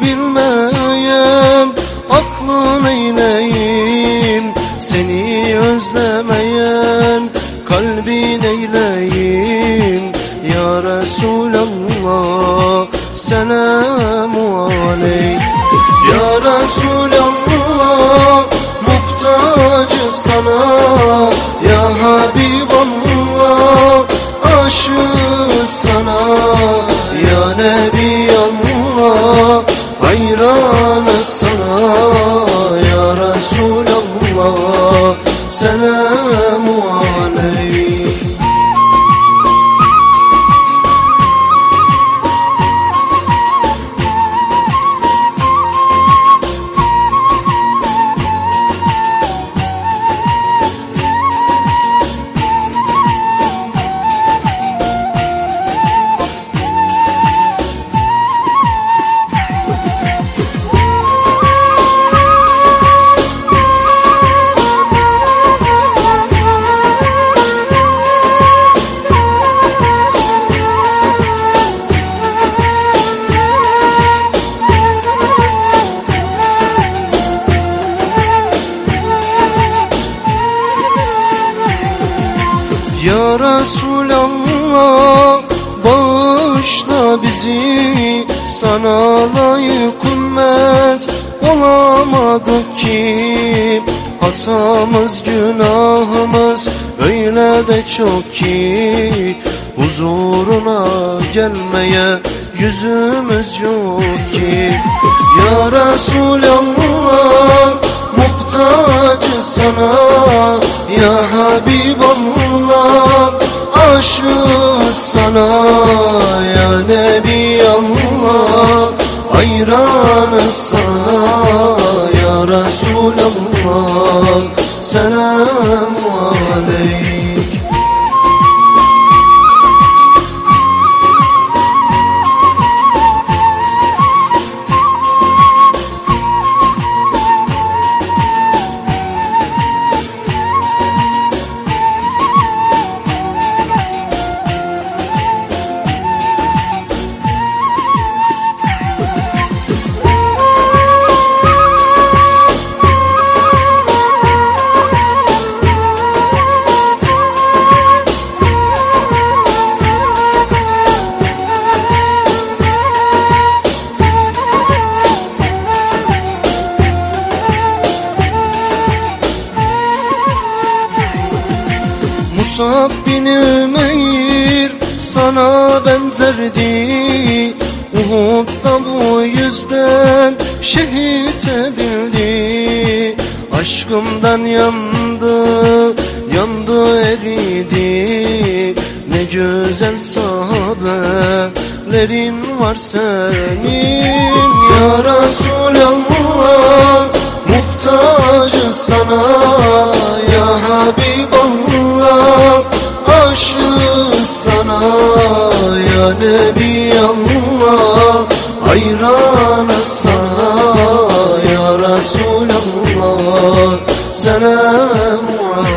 bilmeyen aklın eyleyim Seni özlemeyen kalbin eyleyim Ya Resulallah selamu aleyk Ya Resulallah muhtacı sana. Ya Habiballah aşığı sana. Ya Nebi bizi sana layık ümmet olamadık ki. Hatamız günahımız öyle de çok ki. Huzuruna gelmeye yüzümüz yok ki. Ya Resulallah muhtacı sana. Ya Habiballah aşık sana Nebi Allah hayranı sana Ya Resulallah. Selamu aleyk Musab bin Ümeyr sana benzerdi Uhud'da bu yüzden şehit edildi. Aşkımdan yandı, yandı eridi. Ne güzel sahabelerin var senin. Ya Resulallah Ya Resulallah selamu aleyk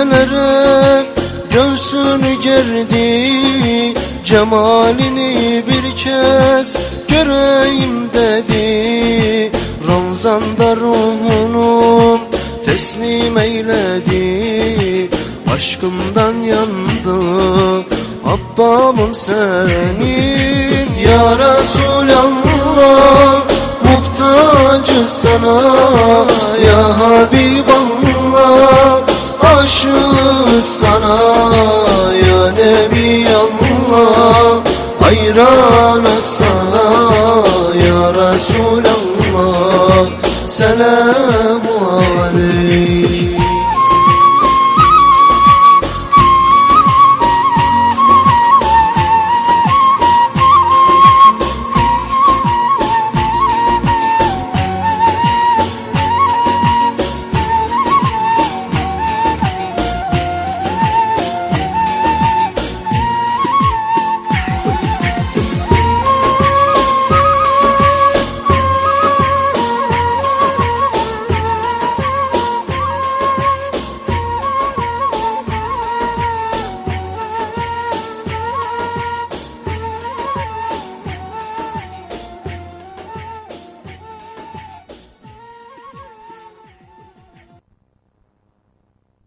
işkencelere göğsünü gerdi Cemalini bir kez göreyim dedi. Ramzanda ruhunu teslim eyledi Aşkımdan yandı Abbamım senin. Ya Resulallah muhtacı sana Ya Habiballah aşığız sana ya Nebi Allah. Hayranız sana ya Resulallah. Selamu aleyh